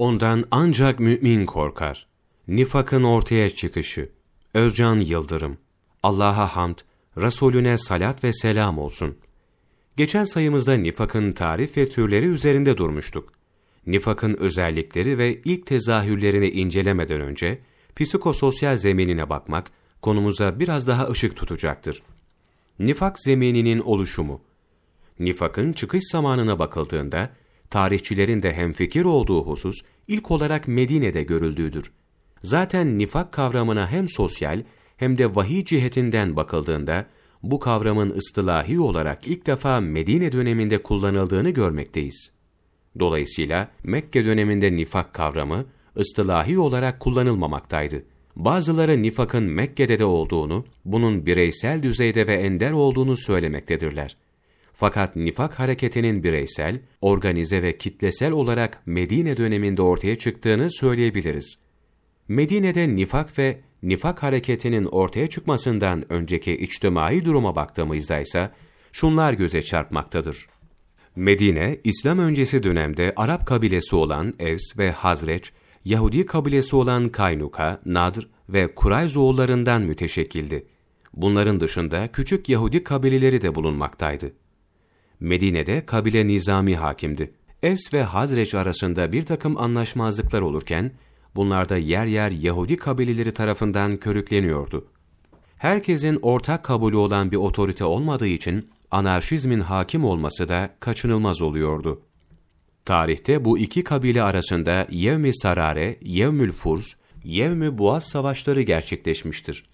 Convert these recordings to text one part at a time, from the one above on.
Ondan ancak mümin korkar. Nifakın ortaya çıkışı. Özcan Yıldırım. Allah'a hamd, Resulüne salat ve selam olsun. Geçen sayımızda nifakın tarif ve türleri üzerinde durmuştuk. Nifakın özellikleri ve ilk tezahürlerini incelemeden önce, psikososyal zeminine bakmak, konumuza biraz daha ışık tutacaktır. Nifak zemininin oluşumu Nifakın çıkış zamanına bakıldığında, tarihçilerin de hemfikir olduğu husus, ilk olarak Medine'de görüldüğüdür. Zaten nifak kavramına hem sosyal hem de vahiy cihetinden bakıldığında, bu kavramın ıstılahi olarak ilk defa Medine döneminde kullanıldığını görmekteyiz. Dolayısıyla Mekke döneminde nifak kavramı ıstılahi olarak kullanılmamaktaydı. Bazıları nifakın Mekke'de de olduğunu, bunun bireysel düzeyde ve ender olduğunu söylemektedirler. Fakat nifak hareketinin bireysel, organize ve kitlesel olarak Medine döneminde ortaya çıktığını söyleyebiliriz. Medine'de nifak ve nifak hareketinin ortaya çıkmasından önceki içtimai duruma baktığımızda ise şunlar göze çarpmaktadır. Medine, İslam öncesi dönemde Arap kabilesi olan Evs ve Hazreç, Yahudi kabilesi olan Kaynuka, Nadr ve Kurayz oğullarından müteşekkildi. Bunların dışında küçük Yahudi kabileleri de bulunmaktaydı. Medine'de kabile nizami hakimdi. Evs ve Hazreç arasında bir takım anlaşmazlıklar olurken, bunlarda yer yer Yahudi kabileleri tarafından körükleniyordu. Herkesin ortak kabulü olan bir otorite olmadığı için, anarşizmin hakim olması da kaçınılmaz oluyordu. Tarihte bu iki kabile arasında Yevmi Sarare, Yevmül Furs, Yevmi Boğaz savaşları gerçekleşmiştir.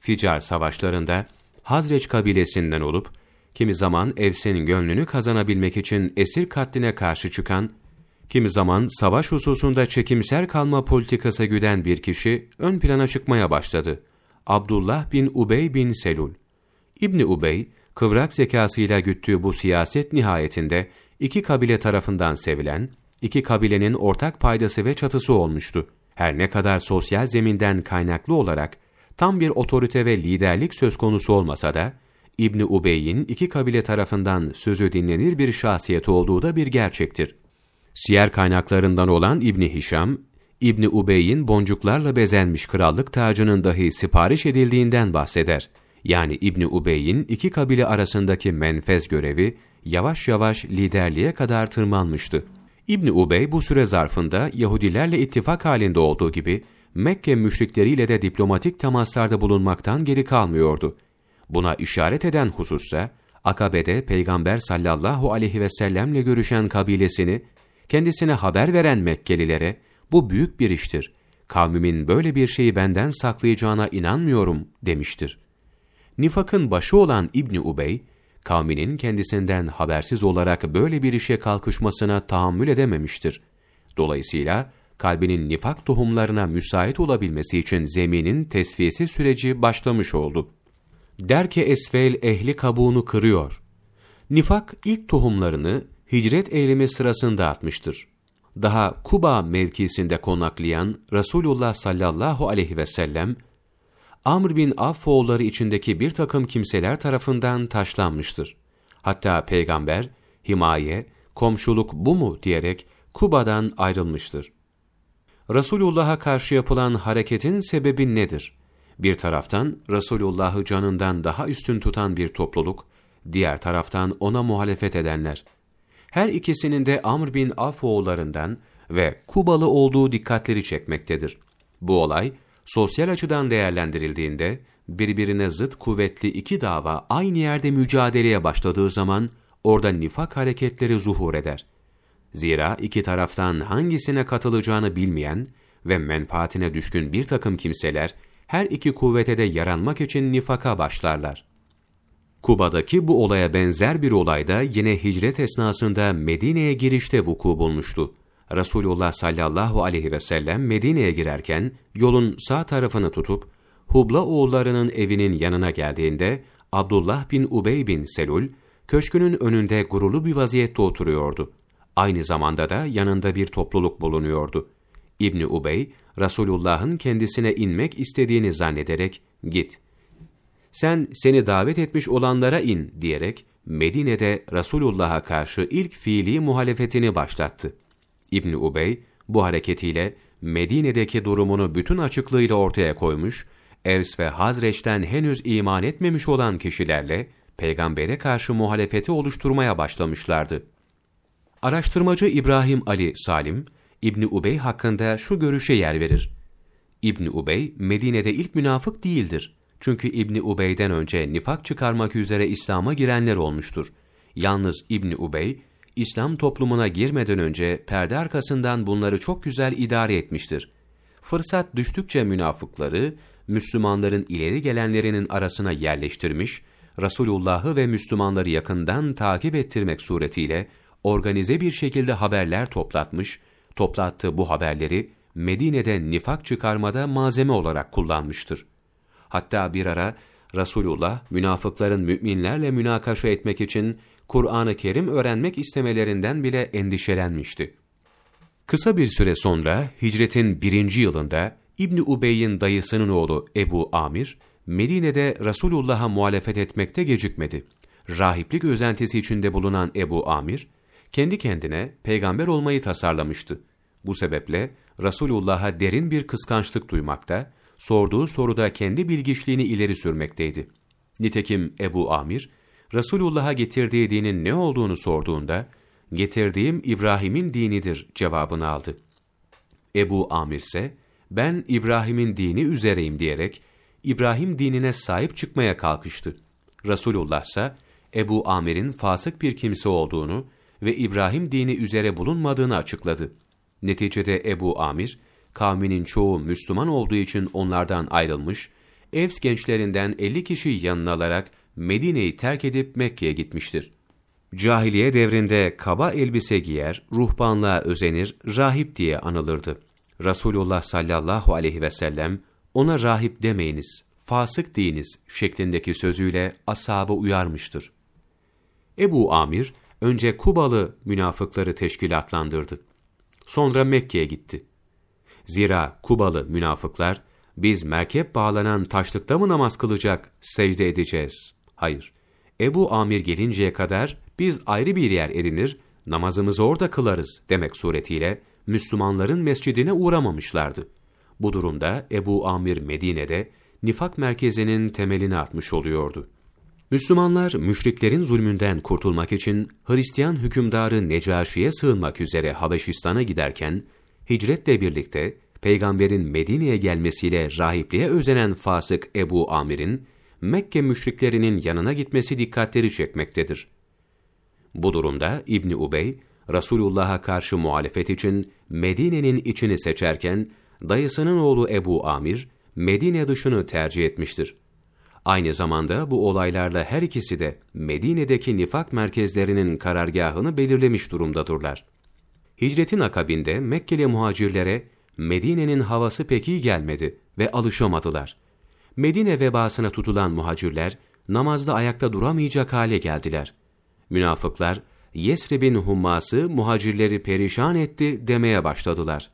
Ficar savaşlarında Hazreç kabilesinden olup, kimi zaman Evs'in gönlünü kazanabilmek için esir katline karşı çıkan, kimi zaman savaş hususunda çekimser kalma politikası güden bir kişi ön plana çıkmaya başladı. Abdullah bin Ubey bin Selul. İbni Ubey, kıvrak zekasıyla güttüğü bu siyaset nihayetinde iki kabile tarafından sevilen, iki kabilenin ortak paydası ve çatısı olmuştu. Her ne kadar sosyal zeminden kaynaklı olarak tam bir otorite ve liderlik söz konusu olmasa da, İbni Ubey'in iki kabile tarafından sözü dinlenir bir şahsiyet olduğu da bir gerçektir. Siyer kaynaklarından olan İbni Hişam, İbni Ubey'in boncuklarla bezenmiş krallık tacının dahi sipariş edildiğinden bahseder. Yani İbni Ubey'in iki kabile arasındaki menfez görevi yavaş yavaş liderliğe kadar tırmanmıştı. İbni Ubey bu süre zarfında Yahudilerle ittifak halinde olduğu gibi Mekke müşrikleriyle de diplomatik temaslarda bulunmaktan geri kalmıyordu. Buna işaret eden husussa Akabe'de Peygamber sallallahu aleyhi ve sellemle görüşen kabilesini kendisine haber veren Mekkelilere bu büyük bir iştir. Kavmimin böyle bir şeyi benden saklayacağına inanmıyorum demiştir. Nifakın başı olan İbni Ubey, kavminin kendisinden habersiz olarak böyle bir işe kalkışmasına tahammül edememiştir. Dolayısıyla kalbinin nifak tohumlarına müsait olabilmesi için zeminin tesfiyesi süreci başlamış oldu. Der ki Esvel ehli kabuğunu kırıyor. Nifak ilk tohumlarını hicret eylemi sırasında atmıştır. Daha Kuba mevkisinde konaklayan Resulullah sallallahu aleyhi ve sellem, Amr bin Affoğulları içindeki bir takım kimseler tarafından taşlanmıştır. Hatta peygamber, himaye, komşuluk bu mu diyerek Kuba'dan ayrılmıştır. Resulullah'a karşı yapılan hareketin sebebi nedir? Bir taraftan Resulullah'ı canından daha üstün tutan bir topluluk, diğer taraftan ona muhalefet edenler. Her ikisinin de Amr bin Affoğullarından ve Kubalı olduğu dikkatleri çekmektedir. Bu olay, sosyal açıdan değerlendirildiğinde, birbirine zıt kuvvetli iki dava aynı yerde mücadeleye başladığı zaman, orada nifak hareketleri zuhur eder. Zira iki taraftan hangisine katılacağını bilmeyen ve menfaatine düşkün bir takım kimseler, her iki kuvvete de yaranmak için nifaka başlarlar. Kuba'daki bu olaya benzer bir olay da yine hicret esnasında Medine'ye girişte vuku bulmuştu. Resulullah sallallahu aleyhi ve sellem Medine'ye girerken yolun sağ tarafını tutup Hubla oğullarının evinin yanına geldiğinde Abdullah bin Ubey bin Selul köşkünün önünde gururlu bir vaziyette oturuyordu. Aynı zamanda da yanında bir topluluk bulunuyordu. İbni Ubey, Resulullah'ın kendisine inmek istediğini zannederek, git, sen seni davet etmiş olanlara in diyerek, Medine'de Resulullah'a karşı ilk fiili muhalefetini başlattı. İbni Ubey, Bu hareketiyle Medine'deki durumunu bütün açıklığıyla ortaya koymuş, Evs ve Hazreç'ten henüz iman etmemiş olan kişilerle peygambere karşı muhalefeti oluşturmaya başlamışlardı. Araştırmacı İbrahim Ali Salim, İbni Ubey hakkında şu görüşe yer verir. İbni Ubey, Medine'de ilk münafık değildir. Çünkü İbni Ubey'den önce nifak çıkarmak üzere İslam'a girenler olmuştur. Yalnız İbni Ubey, İslam toplumuna girmeden önce perde arkasından bunları çok güzel idare etmiştir. Fırsat düştükçe münafıkları, Müslümanların ileri gelenlerinin arasına yerleştirmiş, Resulullah'ı ve Müslümanları yakından takip ettirmek suretiyle organize bir şekilde haberler toplatmış, toplattığı bu haberleri Medine'de nifak çıkarmada malzeme olarak kullanmıştır. Hatta bir ara Resulullah münafıkların müminlerle münakaşa etmek için Kur'an-ı Kerim öğrenmek istemelerinden bile endişelenmişti. Kısa bir süre sonra hicretin birinci yılında İbni Ubey'in dayısının oğlu Ebu Amir, Medine'de Resulullah'a muhalefet etmekte gecikmedi. Rahiplik özentisi içinde bulunan Ebu Amir, kendi kendine peygamber olmayı tasarlamıştı. Bu sebeple Resulullah'a derin bir kıskançlık duymakta, sorduğu soruda kendi bilgiçliğini ileri sürmekteydi. Nitekim Ebu Amir, Resulullah'a getirdiği dinin ne olduğunu sorduğunda, getirdiğim İbrahim'in dinidir cevabını aldı. Ebu Amir ise, ben İbrahim'in dini üzereyim diyerek, İbrahim dinine sahip çıkmaya kalkıştı. Resulullah ise, Ebu Amir'in fasık bir kimse olduğunu ve İbrahim dini üzere bulunmadığını açıkladı. Neticede Ebu Amir, kavminin çoğu Müslüman olduğu için onlardan ayrılmış, Evs gençlerinden 50 kişi yanına alarak Medine'yi terk edip Mekke'ye gitmiştir. Cahiliye devrinde kaba elbise giyer, ruhbanlığa özenir, rahip diye anılırdı. Resulullah sallallahu aleyhi ve sellem, ona rahip demeyiniz, fasık deyiniz şeklindeki sözüyle ashabı uyarmıştır. Ebu Amir, önce Kubalı münafıkları teşkilatlandırdı. Sonra Mekke'ye gitti. Zira Kubalı münafıklar, biz merkep bağlanan taşlıkta mı namaz kılacak, secde edeceğiz? Hayır. Ebu Amir gelinceye kadar biz ayrı bir yer edinir, namazımızı orada kılarız demek suretiyle Müslümanların mescidine uğramamışlardı. Bu durumda Ebu Amir Medine'de nifak merkezinin temelini atmış oluyordu. Müslümanlar müşriklerin zulmünden kurtulmak için Hristiyan hükümdarı Necaşi'ye sığınmak üzere Habeşistan'a giderken, hicretle birlikte peygamberin Medine'ye gelmesiyle rahipliğe özenen fasık Ebu Amir'in Mekke müşriklerinin yanına gitmesi dikkatleri çekmektedir. Bu durumda İbni Ubey, Resulullah'a karşı muhalefet için Medine'nin içini seçerken, dayısının oğlu Ebu Amir, Medine dışını tercih etmiştir. Aynı zamanda bu olaylarla her ikisi de Medine'deki nifak merkezlerinin karargahını belirlemiş durumdadırlar. Hicretin akabinde Mekkeli muhacirlere Medine'nin havası pek iyi gelmedi ve alışamadılar. Medine vebasına tutulan muhacirler namazda ayakta duramayacak hale geldiler. Münafıklar Yesrib'in humması muhacirleri perişan etti demeye başladılar.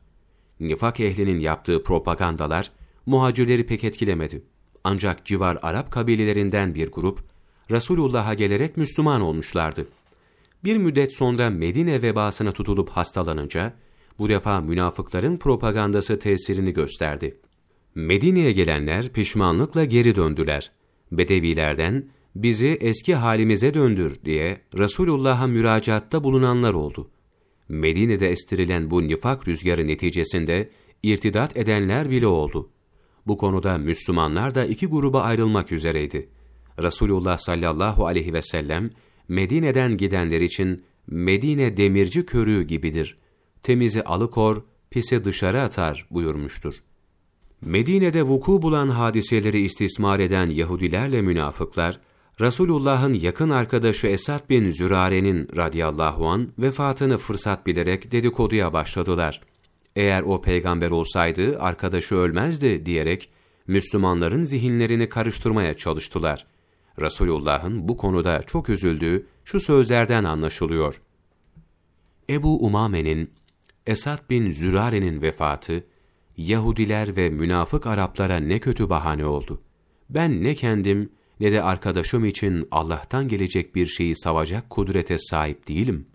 Nifak ehlinin yaptığı propagandalar muhacirleri pek etkilemedi. Ancak civar Arap kabilelerinden bir grup, Resulullah'a gelerek Müslüman olmuşlardı. Bir müddet sonra Medine vebasına tutulup hastalanınca, bu defa münafıkların propagandası tesirini gösterdi. Medine'ye gelenler pişmanlıkla geri döndüler. Bedevilerden, bizi eski halimize döndür diye Resulullah'a müracaatta bulunanlar oldu. Medine'de estirilen bu nifak rüzgarı neticesinde irtidat edenler bile oldu. Bu konuda Müslümanlar da iki gruba ayrılmak üzereydi. Resulullah sallallahu aleyhi ve sellem, Medine'den gidenler için Medine demirci körüğü gibidir. Temizi alıkor, pisi dışarı atar buyurmuştur. Medine'de vuku bulan hadiseleri istismar eden Yahudilerle münafıklar, Resulullah'ın yakın arkadaşı Esad bin Zürare'nin radıyallahu an vefatını fırsat bilerek dedikoduya başladılar eğer o peygamber olsaydı arkadaşı ölmezdi diyerek Müslümanların zihinlerini karıştırmaya çalıştılar. Resulullah'ın bu konuda çok üzüldüğü şu sözlerden anlaşılıyor. Ebu Umame'nin, Esad bin Zürare'nin vefatı, Yahudiler ve münafık Araplara ne kötü bahane oldu. Ben ne kendim ne de arkadaşım için Allah'tan gelecek bir şeyi savacak kudrete sahip değilim.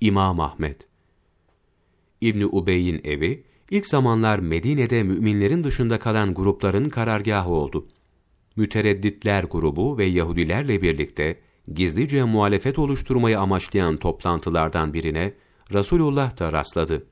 İmam Ahmet İbni Ubey'in evi, ilk zamanlar Medine'de müminlerin dışında kalan grupların karargahı oldu. Müteredditler grubu ve Yahudilerle birlikte gizlice muhalefet oluşturmayı amaçlayan toplantılardan birine Resulullah da rastladı.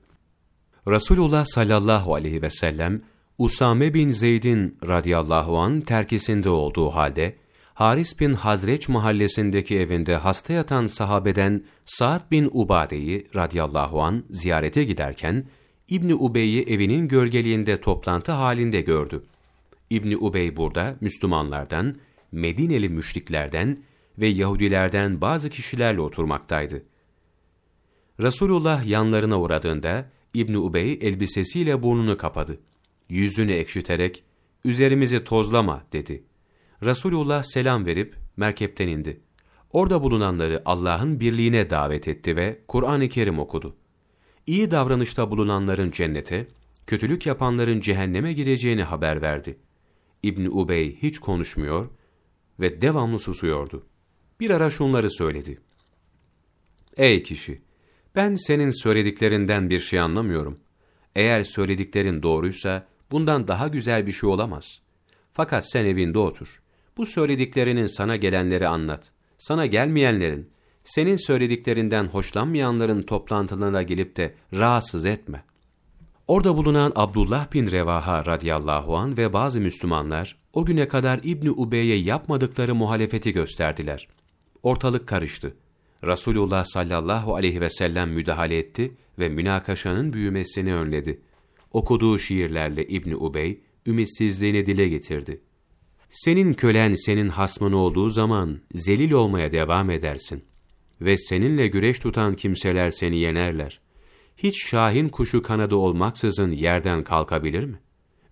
Resulullah sallallahu aleyhi ve sellem, Usame bin Zeyd'in radıyallahu an terkisinde olduğu halde, Haris bin Hazreç mahallesindeki evinde hasta yatan sahabeden Sa'd bin Ubade'yi radıyallahu an ziyarete giderken, İbni Ubey'i evinin gölgeliğinde toplantı halinde gördü. İbni Ubey burada Müslümanlardan, Medineli müşriklerden ve Yahudilerden bazı kişilerle oturmaktaydı. Resulullah yanlarına uğradığında İbni Ubey elbisesiyle burnunu kapadı. Yüzünü ekşiterek, üzerimizi tozlama dedi. Resulullah selam verip merkepten indi. Orada bulunanları Allah'ın birliğine davet etti ve Kur'an-ı Kerim okudu. İyi davranışta bulunanların cennete, kötülük yapanların cehenneme gireceğini haber verdi. İbni Ubey hiç konuşmuyor ve devamlı susuyordu. Bir ara şunları söyledi. Ey kişi! Ben senin söylediklerinden bir şey anlamıyorum. Eğer söylediklerin doğruysa, bundan daha güzel bir şey olamaz. Fakat sen evinde otur. Bu söylediklerinin sana gelenleri anlat. Sana gelmeyenlerin, senin söylediklerinden hoşlanmayanların toplantılarına gelip de rahatsız etme. Orada bulunan Abdullah bin Revaha radıyallahu an ve bazı Müslümanlar, o güne kadar İbni Ubey'e yapmadıkları muhalefeti gösterdiler. Ortalık karıştı. Resulullah sallallahu aleyhi ve sellem müdahale etti ve münakaşanın büyümesini önledi. Okuduğu şiirlerle İbni Ubey, ümitsizliğini dile getirdi. Senin kölen senin hasmın olduğu zaman zelil olmaya devam edersin. Ve seninle güreş tutan kimseler seni yenerler. Hiç şahin kuşu kanadı olmaksızın yerden kalkabilir mi?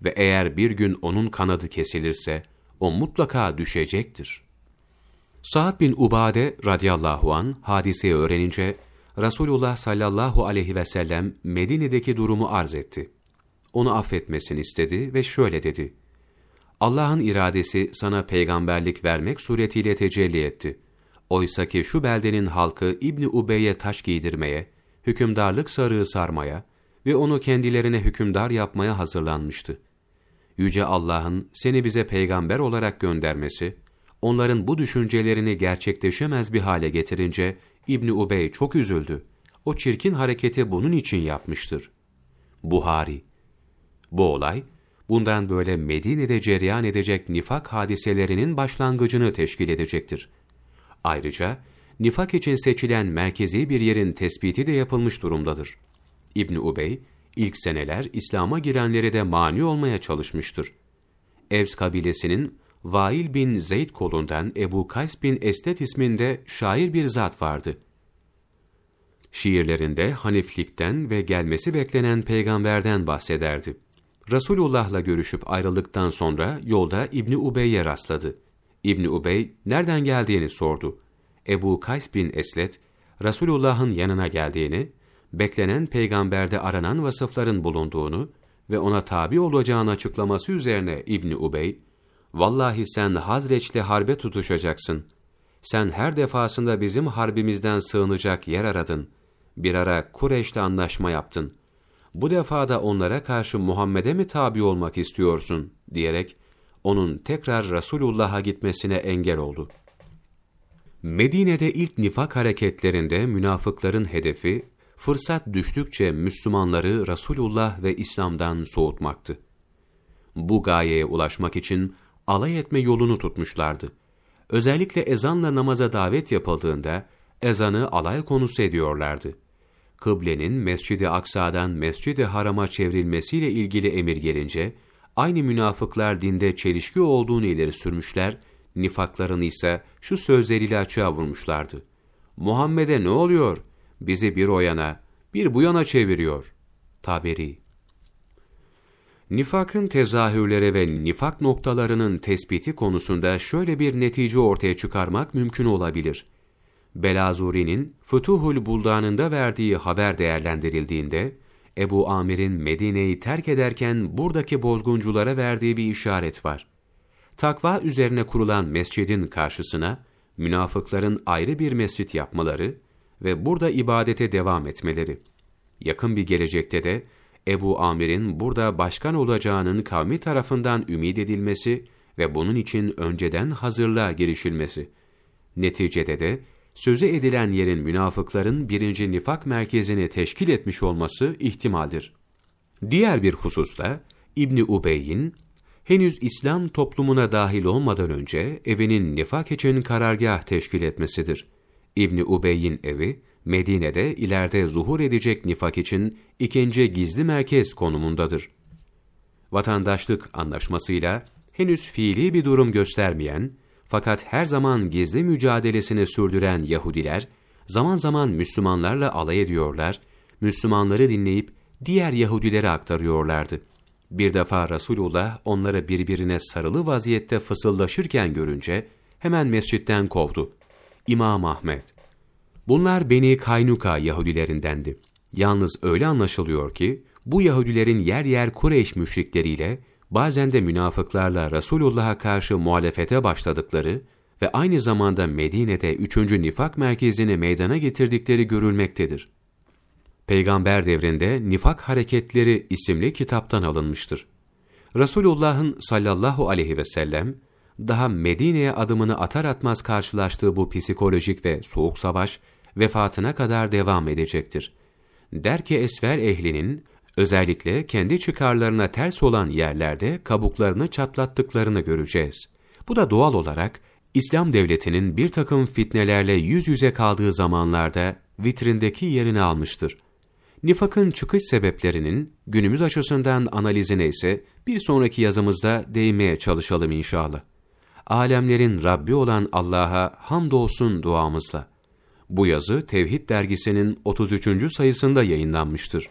Ve eğer bir gün onun kanadı kesilirse, o mutlaka düşecektir. Sa'd bin Ubade radıyallahu an hadiseyi öğrenince, Resulullah sallallahu aleyhi ve sellem Medine'deki durumu arz etti. Onu affetmesini istedi ve şöyle dedi. Allah'ın iradesi sana peygamberlik vermek suretiyle tecelli etti. Oysa ki şu beldenin halkı İbni Ubey'e taş giydirmeye, hükümdarlık sarığı sarmaya ve onu kendilerine hükümdar yapmaya hazırlanmıştı. Yüce Allah'ın seni bize peygamber olarak göndermesi, onların bu düşüncelerini gerçekleşemez bir hale getirince, İbni Ubey çok üzüldü. O çirkin hareketi bunun için yapmıştır. Buhari Bu olay, bundan böyle Medine'de cereyan edecek nifak hadiselerinin başlangıcını teşkil edecektir. Ayrıca, nifak için seçilen merkezi bir yerin tespiti de yapılmış durumdadır. İbni Ubey, ilk seneler İslam'a girenlere de mani olmaya çalışmıştır. Evs kabilesinin Vail bin Zeyd kolundan Ebu Kays bin Estet isminde şair bir zat vardı. Şiirlerinde Haniflikten ve gelmesi beklenen peygamberden bahsederdi. Resulullah'la görüşüp ayrıldıktan sonra yolda İbni Ubey'e rastladı. İbni Ubey nereden geldiğini sordu. Ebu Kays bin Eslet, Resulullah'ın yanına geldiğini, beklenen peygamberde aranan vasıfların bulunduğunu ve ona tabi olacağını açıklaması üzerine İbni Ubey, Vallahi sen Hazreç'le harbe tutuşacaksın. Sen her defasında bizim harbimizden sığınacak yer aradın. Bir ara Kureyş'le anlaşma yaptın. Bu defa da onlara karşı Muhammed'e mi tabi olmak istiyorsun? diyerek onun tekrar Resulullah'a gitmesine engel oldu. Medine'de ilk nifak hareketlerinde münafıkların hedefi, fırsat düştükçe Müslümanları Resulullah ve İslam'dan soğutmaktı. Bu gayeye ulaşmak için alay etme yolunu tutmuşlardı. Özellikle ezanla namaza davet yapıldığında ezanı alay konusu ediyorlardı. Kıblenin Mescid-i Aksa'dan Mescid-i Haram'a çevrilmesiyle ilgili emir gelince, aynı münafıklar dinde çelişki olduğunu ileri sürmüşler, nifaklarını ise şu sözleriyle açığa vurmuşlardı. Muhammed'e ne oluyor? Bizi bir o yana, bir bu yana çeviriyor. Taberi Nifakın tezahürleri ve nifak noktalarının tespiti konusunda şöyle bir netice ortaya çıkarmak mümkün olabilir. Belazuri'nin Futuhul Buldan'ında verdiği haber değerlendirildiğinde, Ebu Amir'in Medine'yi terk ederken buradaki bozgunculara verdiği bir işaret var. Takva üzerine kurulan mescidin karşısına, münafıkların ayrı bir mescit yapmaları ve burada ibadete devam etmeleri. yakın bir gelecekte de Ebu Amir'in burada başkan olacağının kavmi tarafından ümit edilmesi ve bunun için önceden hazırlığa girişilmesi. Neticede de sözü edilen yerin münafıkların birinci nifak merkezini teşkil etmiş olması ihtimaldir. Diğer bir hususta İbni Ubey'in henüz İslam toplumuna dahil olmadan önce evinin nifak için karargah teşkil etmesidir. İbni Ubey'in evi Medine'de ileride zuhur edecek nifak için ikinci gizli merkez konumundadır. Vatandaşlık anlaşmasıyla henüz fiili bir durum göstermeyen fakat her zaman gizli mücadelesini sürdüren Yahudiler zaman zaman Müslümanlarla alay ediyorlar, Müslümanları dinleyip diğer Yahudilere aktarıyorlardı. Bir defa Resulullah onları birbirine sarılı vaziyette fısıldaşırken görünce hemen mescitten kovdu. İmam Ahmet. Bunlar Beni Kaynuka Yahudilerindendi. Yalnız öyle anlaşılıyor ki bu Yahudilerin yer yer Kureyş müşrikleriyle bazen de münafıklarla Resulullah'a karşı muhalefete başladıkları ve aynı zamanda Medine'de üçüncü nifak merkezini meydana getirdikleri görülmektedir. Peygamber devrinde Nifak Hareketleri isimli kitaptan alınmıştır. Resulullah'ın sallallahu aleyhi ve sellem, daha Medine'ye adımını atar atmaz karşılaştığı bu psikolojik ve soğuk savaş, vefatına kadar devam edecektir. Der ki esver ehlinin, özellikle kendi çıkarlarına ters olan yerlerde kabuklarını çatlattıklarını göreceğiz. Bu da doğal olarak, İslam devletinin bir takım fitnelerle yüz yüze kaldığı zamanlarda vitrindeki yerini almıştır. Nifakın çıkış sebeplerinin günümüz açısından analizine ise bir sonraki yazımızda değinmeye çalışalım inşallah. Alemlerin Rabbi olan Allah'a hamdolsun duamızla. Bu yazı Tevhid dergisinin 33. sayısında yayınlanmıştır.